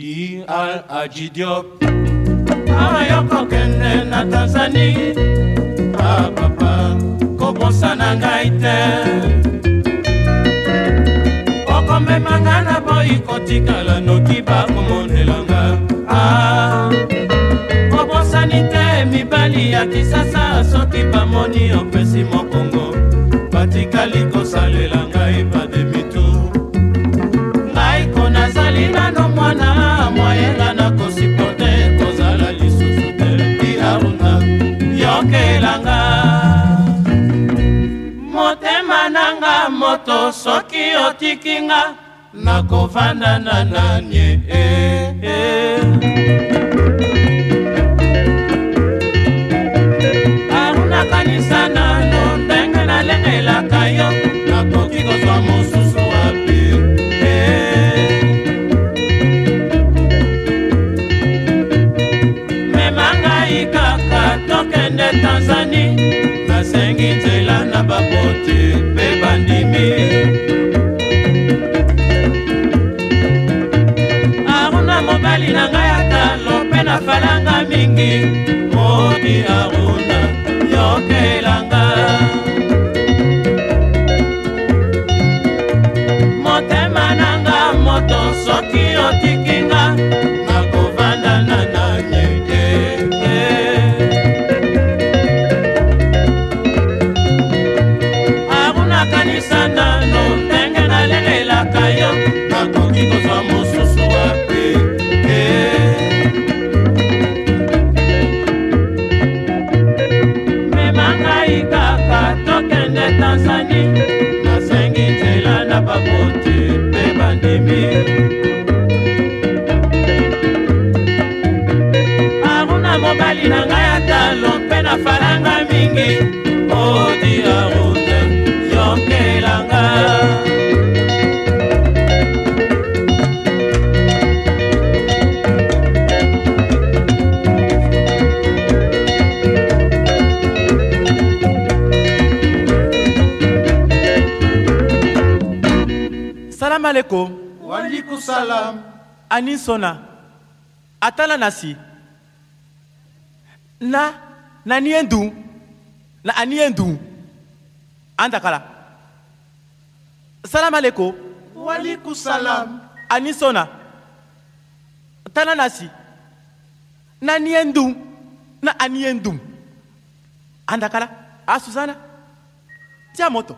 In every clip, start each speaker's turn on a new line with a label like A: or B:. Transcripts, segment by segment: A: i al ajidiop ayoko kende na tanzani apapa ah, kobosana ngai te okomemanga na boyi kotikala noki bakomondelanga ah. kobosani te mibali ya kisasa soki bamoni opesi mokongo yo soki otiki nga nakovanda na nanie eh, eh. mobali na ngai atalo mpe na falanga mingi odia rute yokelanga
B: salamu aleykum waaleykum salam ani sona atala na si na na ni ye n dun na ani ye n dun an dakala salam aleko waliku salam ani sona tana na si na ni ye n dun na ani ye n dun an dakala a susana ti a mɔtɔ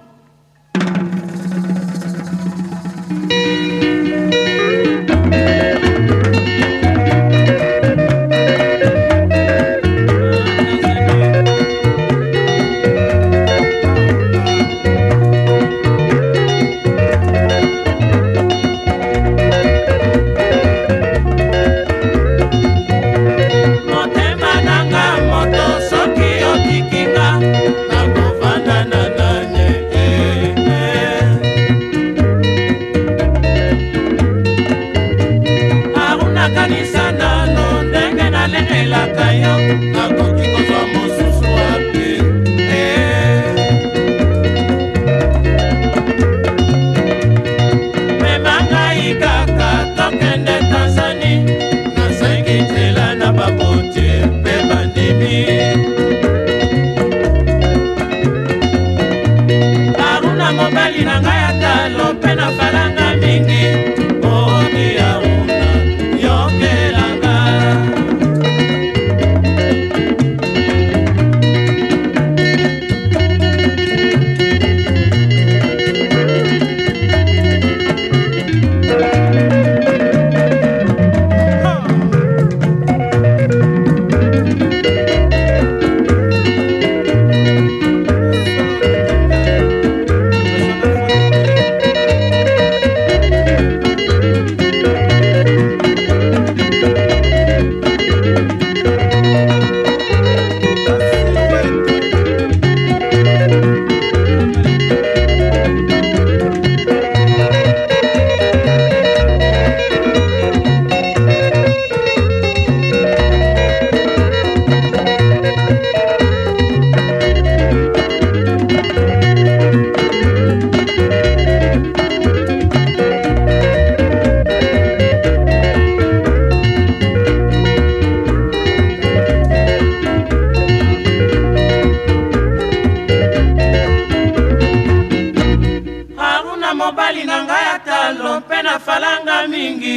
A: motoni na ngai atalo mpe na falanga mingi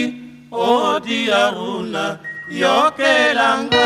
A: odiaruna yokelanga